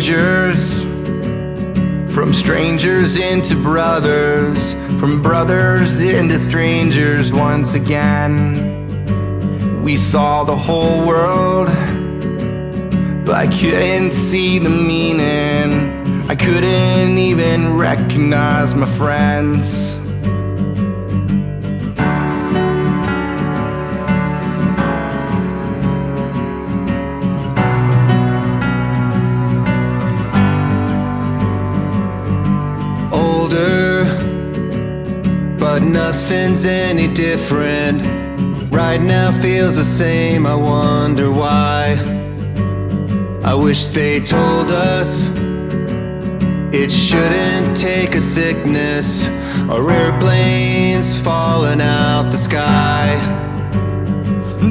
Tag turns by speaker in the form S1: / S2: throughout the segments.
S1: strangers. From strangers into brothers, from brothers into strangers once again. We saw the whole world, but I couldn't see the meaning. I couldn't even recognize my friends.
S2: Nothing's any different. Right now feels the same, I wonder why. I wish they told us it shouldn't take a sickness or airplanes falling out the sky.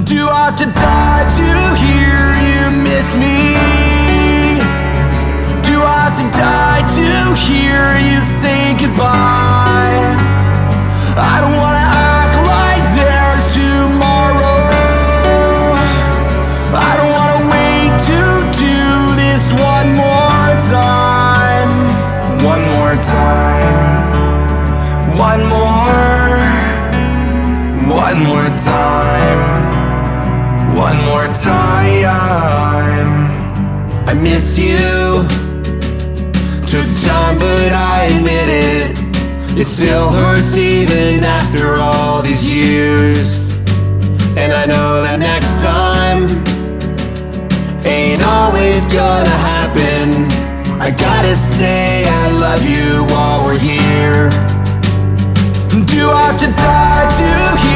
S1: Do I have to die to hear you miss me? Time. I miss you. Took time, but I admit it. It still hurts even after all these years. And I know that next time ain't always gonna happen. I gotta say I love you while we're here. Do I have to die to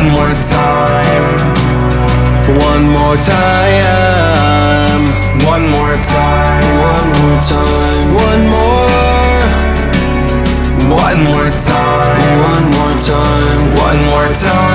S1: One more time.
S2: one more time,
S1: One more time.
S2: one more time, one more,
S1: One more time.
S2: one more time.
S1: One more time.